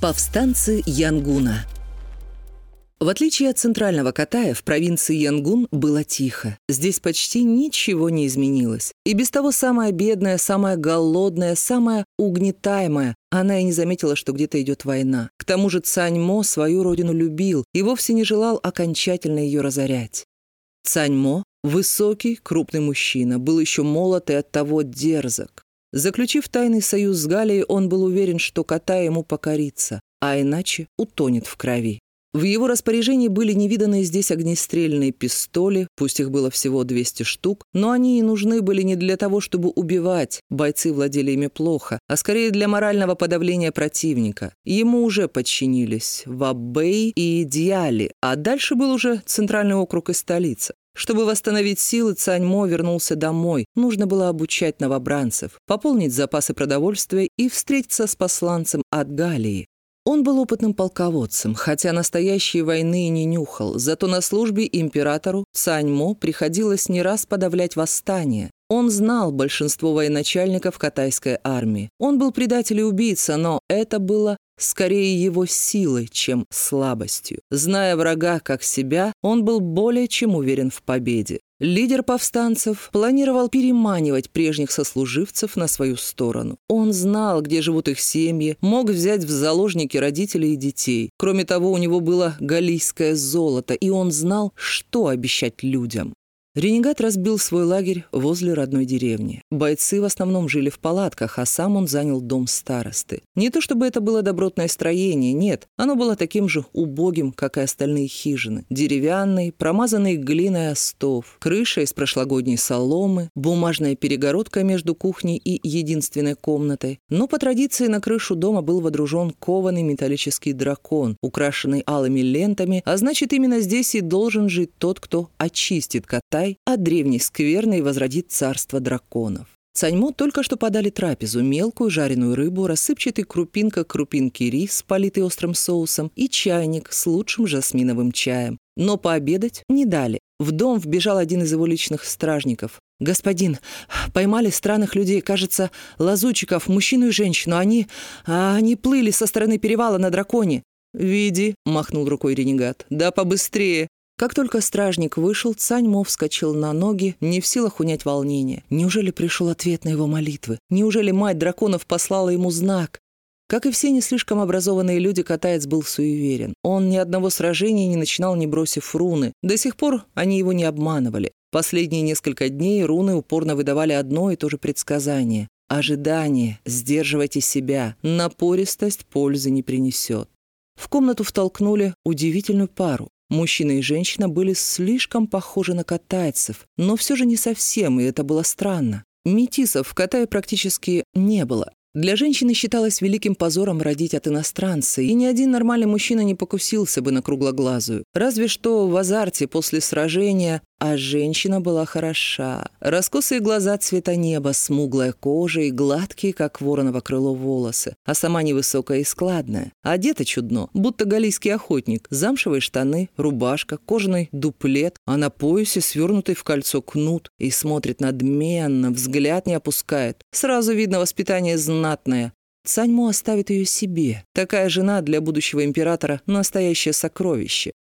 Повстанцы Янгуна в отличие от центрального Катая, в провинции Янгун было тихо. Здесь почти ничего не изменилось. И без того самая бедная, самая голодная, самая угнетаемая, она и не заметила, что где-то идет война. К тому же Цаньмо свою родину любил и вовсе не желал окончательно ее разорять. Цаньмо, высокий, крупный мужчина, был еще молод и оттого дерзок. Заключив тайный союз с Галией, он был уверен, что кота ему покорится, а иначе утонет в крови. В его распоряжении были невиданные здесь огнестрельные пистоли, пусть их было всего 200 штук, но они и нужны были не для того, чтобы убивать, бойцы владели ими плохо, а скорее для морального подавления противника. Ему уже подчинились Вабей и Дьяли, а дальше был уже центральный округ и столица. Чтобы восстановить силы, Цаньмо вернулся домой. Нужно было обучать новобранцев, пополнить запасы продовольствия и встретиться с посланцем от Галии. Он был опытным полководцем, хотя настоящей войны и не нюхал, зато на службе императору Цаньмо приходилось не раз подавлять восстание. Он знал большинство военачальников катайской армии. Он был предатель и убийца, но это было скорее его силой, чем слабостью. Зная врага как себя, он был более чем уверен в победе. Лидер повстанцев планировал переманивать прежних сослуживцев на свою сторону. Он знал, где живут их семьи, мог взять в заложники родителей и детей. Кроме того, у него было галийское золото, и он знал, что обещать людям. Ренегат разбил свой лагерь возле родной деревни. Бойцы в основном жили в палатках, а сам он занял дом старосты. Не то чтобы это было добротное строение, нет. Оно было таким же убогим, как и остальные хижины. Деревянный, промазанный глиной остов, крыша из прошлогодней соломы, бумажная перегородка между кухней и единственной комнатой. Но по традиции на крышу дома был водружен кованый металлический дракон, украшенный алыми лентами, а значит именно здесь и должен жить тот, кто очистит кота Китай, а древний скверный возродит царство драконов. Цаньмо только что подали трапезу, мелкую жареную рыбу, рассыпчатый крупинка крупинки рис, политый острым соусом, и чайник с лучшим жасминовым чаем. Но пообедать не дали. В дом вбежал один из его личных стражников. «Господин, поймали странных людей, кажется, лазутчиков, мужчину и женщину. Они... А, они плыли со стороны перевала на драконе». «Види», — махнул рукой ренегат. «Да побыстрее. Как только стражник вышел, Цаньмо вскочил на ноги, не в силах унять волнение. Неужели пришел ответ на его молитвы? Неужели мать драконов послала ему знак? Как и все не слишком образованные люди, катаец был суеверен. Он ни одного сражения не начинал, не бросив руны. До сих пор они его не обманывали. Последние несколько дней руны упорно выдавали одно и то же предсказание. Ожидание, сдерживайте себя, напористость пользы не принесет. В комнату втолкнули удивительную пару. Мужчина и женщина были слишком похожи на катайцев, но все же не совсем, и это было странно. Метисов в Катае практически не было. Для женщины считалось великим позором родить от иностранца, и ни один нормальный мужчина не покусился бы на круглоглазую. Разве что в азарте после сражения а женщина была хороша. Раскосые глаза цвета неба, смуглая кожа и гладкие, как вороново крыло, волосы. А сама невысокая и складная. Одета чудно, будто галийский охотник. Замшевые штаны, рубашка, кожаный дуплет, а на поясе свернутый в кольцо кнут. И смотрит надменно, взгляд не опускает. Сразу видно воспитание знатное. Цаньмо оставит ее себе. Такая жена для будущего императора – настоящее сокровище.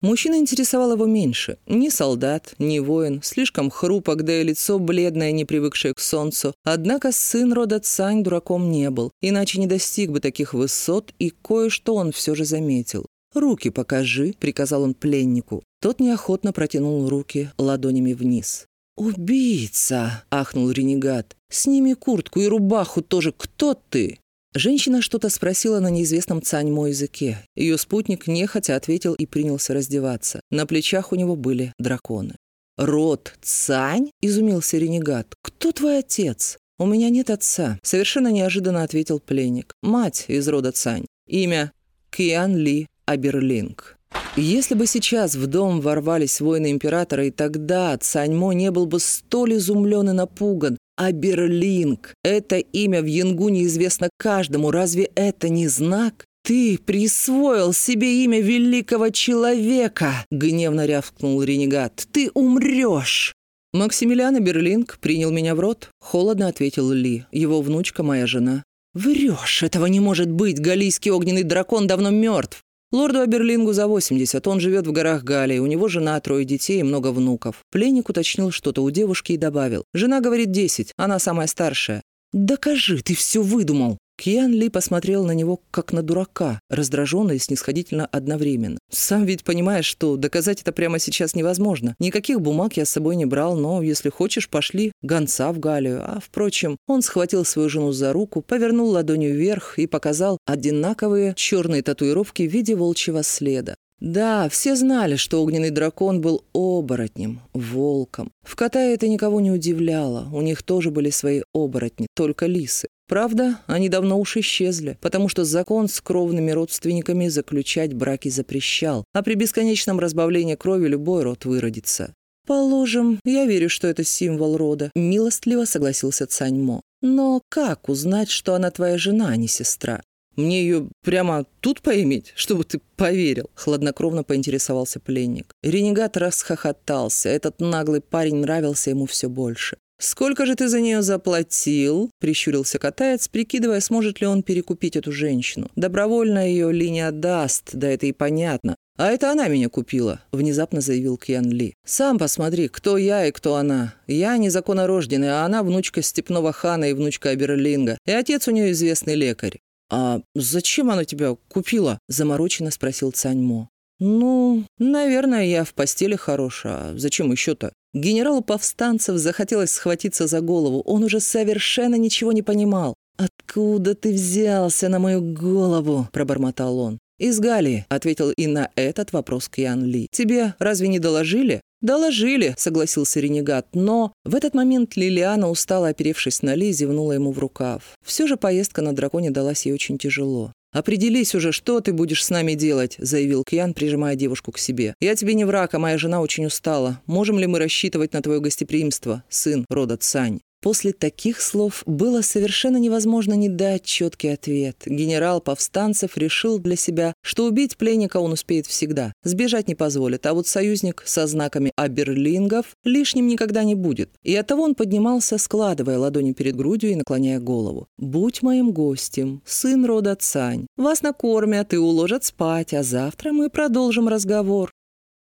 Мужчина интересовал его меньше. Ни солдат, ни воин, слишком хрупок, да и лицо бледное, не привыкшее к солнцу. Однако сын рода Цань дураком не был, иначе не достиг бы таких высот, и кое-что он все же заметил. «Руки покажи», — приказал он пленнику. Тот неохотно протянул руки ладонями вниз. «Убийца!» — ахнул ренегат. «Сними куртку и рубаху тоже. Кто ты?» Женщина что-то спросила на неизвестном цаньмо языке. Ее спутник нехотя ответил и принялся раздеваться. На плечах у него были драконы. «Род Цань?» – изумился ренегат. «Кто твой отец?» «У меня нет отца», – совершенно неожиданно ответил пленник. «Мать из рода Цань. Имя Киан Ли Аберлинг». Если бы сейчас в дом ворвались воины императора, и тогда Цаньмо не был бы столь изумлен и напуган, а Берлинг — это имя в Янгуне известно каждому. Разве это не знак? «Ты присвоил себе имя великого человека!» — гневно рявкнул ренегат. «Ты умрешь!» «Максимилиан Берлинг принял меня в рот», — холодно ответил Ли. «Его внучка — моя жена». «Врешь, этого не может быть, галийский огненный дракон давно мертв!» Лорду Аберлингу за 80, он живет в горах Галии, у него жена, трое детей и много внуков. Пленник уточнил что-то у девушки и добавил. Жена говорит 10, она самая старшая. «Докажи, ты все выдумал!» Кьян Ли посмотрел на него как на дурака, раздраженно и снисходительно одновременно. «Сам ведь понимаешь, что доказать это прямо сейчас невозможно. Никаких бумаг я с собой не брал, но, если хочешь, пошли гонца в Галию». А, впрочем, он схватил свою жену за руку, повернул ладонью вверх и показал одинаковые черные татуировки в виде волчьего следа. Да, все знали, что огненный дракон был оборотнем, волком. В Катае это никого не удивляло, у них тоже были свои оборотни, только лисы. Правда, они давно уж исчезли, потому что закон с кровными родственниками заключать браки запрещал, а при бесконечном разбавлении крови любой род выродится. «Положим, я верю, что это символ рода», — милостливо согласился Цаньмо. «Но как узнать, что она твоя жена, а не сестра? Мне ее прямо тут поиметь, чтобы ты поверил?» — хладнокровно поинтересовался пленник. Ренегат расхохотался. Этот наглый парень нравился ему все больше. «Сколько же ты за нее заплатил?» — прищурился катаец, прикидывая, сможет ли он перекупить эту женщину. «Добровольно ее Ли не отдаст, да это и понятно. «А это она меня купила», — внезапно заявил Кьян Ли. «Сам посмотри, кто я и кто она. Я незаконнорожденный, а она внучка степного хана и внучка Аберлинга. И отец у нее известный лекарь». «А зачем она тебя купила?» — замороченно спросил Цаньмо. «Ну, наверное, я в постели хорош, а зачем еще-то?» Генералу повстанцев захотелось схватиться за голову. Он уже совершенно ничего не понимал. «Откуда ты взялся на мою голову?» – пробормотал он. «Из Галии», – ответил и на этот вопрос Кьян Ли. «Тебе разве не доложили?» «Доложили», — согласился ренегат, но в этот момент Лилиана, устала оперевшись на Ли, зевнула ему в рукав. Все же поездка на драконе далась ей очень тяжело. «Определись уже, что ты будешь с нами делать», — заявил Кьян, прижимая девушку к себе. «Я тебе не враг, а моя жена очень устала. Можем ли мы рассчитывать на твое гостеприимство, сын рода Цань?» После таких слов было совершенно невозможно не дать четкий ответ. Генерал Повстанцев решил для себя, что убить пленника он успеет всегда. Сбежать не позволит, а вот союзник со знаками Аберлингов лишним никогда не будет. И оттого он поднимался, складывая ладони перед грудью и наклоняя голову. «Будь моим гостем, сын рода Цань. Вас накормят и уложат спать, а завтра мы продолжим разговор».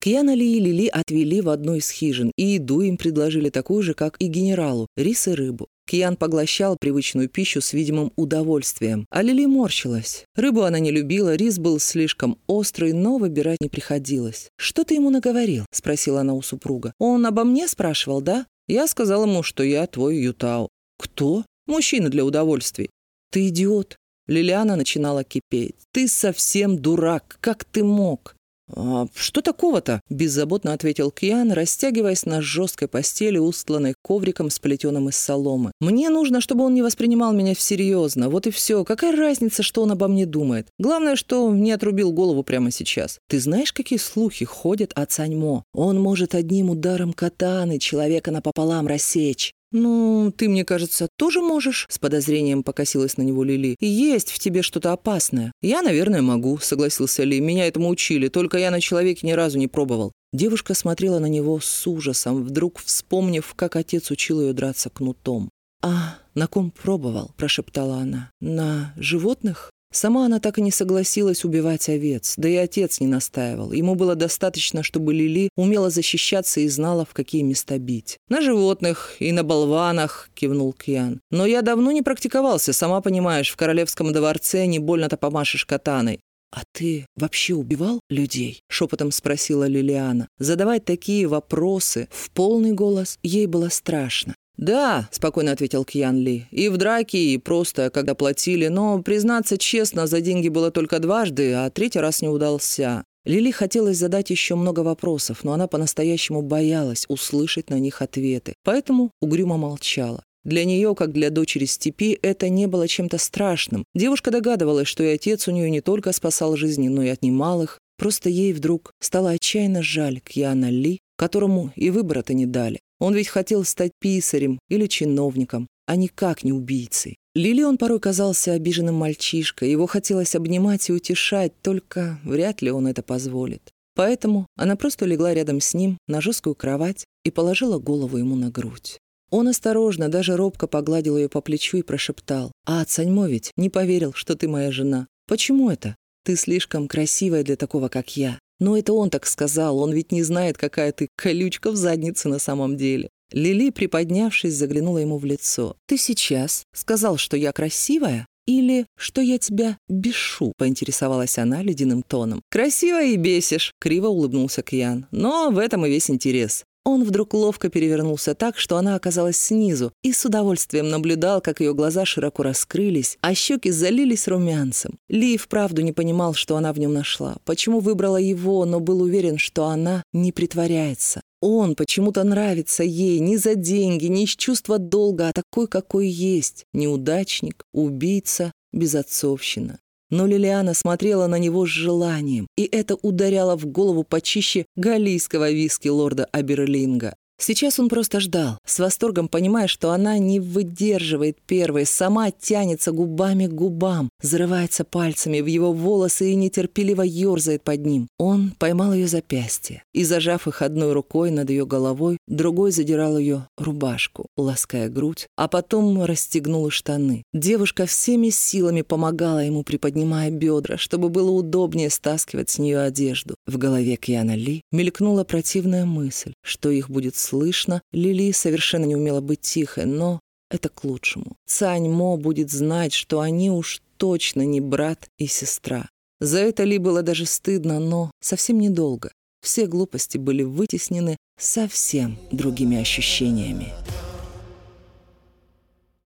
Кьяна Ли и Лили отвели в одну из хижин, и еду им предложили такую же, как и генералу – рис и рыбу. Кьян поглощал привычную пищу с видимым удовольствием, а Лили морщилась. Рыбу она не любила, рис был слишком острый, но выбирать не приходилось. «Что ты ему наговорил?» – спросила она у супруга. «Он обо мне спрашивал, да?» Я сказал ему, что я твой Ютао. «Кто?» «Мужчина для удовольствий». «Ты идиот». Лилиана начинала кипеть. «Ты совсем дурак. Как ты мог?» «А что такого-то?» – беззаботно ответил Кьян, растягиваясь на жесткой постели, устланной ковриком, сплетенным из соломы. «Мне нужно, чтобы он не воспринимал меня всерьезно. Вот и все. Какая разница, что он обо мне думает? Главное, что не отрубил голову прямо сейчас. Ты знаешь, какие слухи ходят о Цаньмо? Он может одним ударом катаны человека напополам рассечь. «Ну, ты, мне кажется, тоже можешь?» С подозрением покосилась на него Лили. «Есть в тебе что-то опасное». «Я, наверное, могу», — согласился Ли. «Меня этому учили, только я на человеке ни разу не пробовал». Девушка смотрела на него с ужасом, вдруг вспомнив, как отец учил ее драться кнутом. «А, на ком пробовал?» – прошептала она. «На животных?» Сама она так и не согласилась убивать овец, да и отец не настаивал. Ему было достаточно, чтобы Лили умела защищаться и знала, в какие места бить. «На животных и на болванах», — кивнул Кьян. «Но я давно не практиковался, сама понимаешь, в королевском дворце не больно-то помашешь катаной. «А ты вообще убивал людей?» — шепотом спросила Лилиана. Задавать такие вопросы в полный голос ей было страшно. «Да», — спокойно ответил Кьян Ли, — «и в драке, и просто, когда платили, но, признаться честно, за деньги было только дважды, а третий раз не удался». Лили хотелось задать еще много вопросов, но она по-настоящему боялась услышать на них ответы, поэтому угрюмо молчала. Для нее, как для дочери степи, это не было чем-то страшным. Девушка догадывалась, что и отец у нее не только спасал жизни, но и отнимал их. Просто ей вдруг стало отчаянно жаль Кьяна Ли, которому и выбора-то не дали. Он ведь хотел стать писарем или чиновником, а никак не убийцей. Лили он порой казался обиженным мальчишкой, его хотелось обнимать и утешать, только вряд ли он это позволит. Поэтому она просто легла рядом с ним на жесткую кровать и положила голову ему на грудь. Он осторожно, даже робко погладил ее по плечу и прошептал. «А Цаньмо ведь не поверил, что ты моя жена. Почему это? Ты слишком красивая для такого, как я. Но это он так сказал, он ведь не знает, какая ты колючка в заднице на самом деле». Лили, приподнявшись, заглянула ему в лицо. «Ты сейчас сказал, что я красивая?» «Или что я тебя бешу?» — поинтересовалась она ледяным тоном. «Красиво и бесишь!» — криво улыбнулся Кьян. «Но в этом и весь интерес. Он вдруг ловко перевернулся так, что она оказалась снизу, и с удовольствием наблюдал, как ее глаза широко раскрылись, а щеки залились румянцем. Ли вправду не понимал, что она в нем нашла, почему выбрала его, но был уверен, что она не притворяется. Он почему-то нравится ей не за деньги, не из чувства долга, а такой, какой есть. Неудачник, убийца, безотцовщина. Но Лилиана смотрела на него с желанием, и это ударяло в голову почище галлийского виски лорда Аберлинга. Сейчас он просто ждал, с восторгом понимая, что она не выдерживает первой, сама тянется губами к губам, зарывается пальцами в его волосы и нетерпеливо ерзает под ним. Он поймал ее запястье и, зажав их одной рукой над ее головой, другой задирал ее рубашку, лаская грудь, а потом расстегнул штаны. Девушка всеми силами помогала ему, приподнимая бедра, чтобы было удобнее стаскивать с нее одежду. В голове Кьяна Ли мелькнула противная мысль, что их будет слышно. Лили совершенно не умела быть тихой, но это к лучшему. Цань Мо будет знать, что они уж точно не брат и сестра. За это Ли было даже стыдно, но совсем недолго. Все глупости были вытеснены совсем другими ощущениями.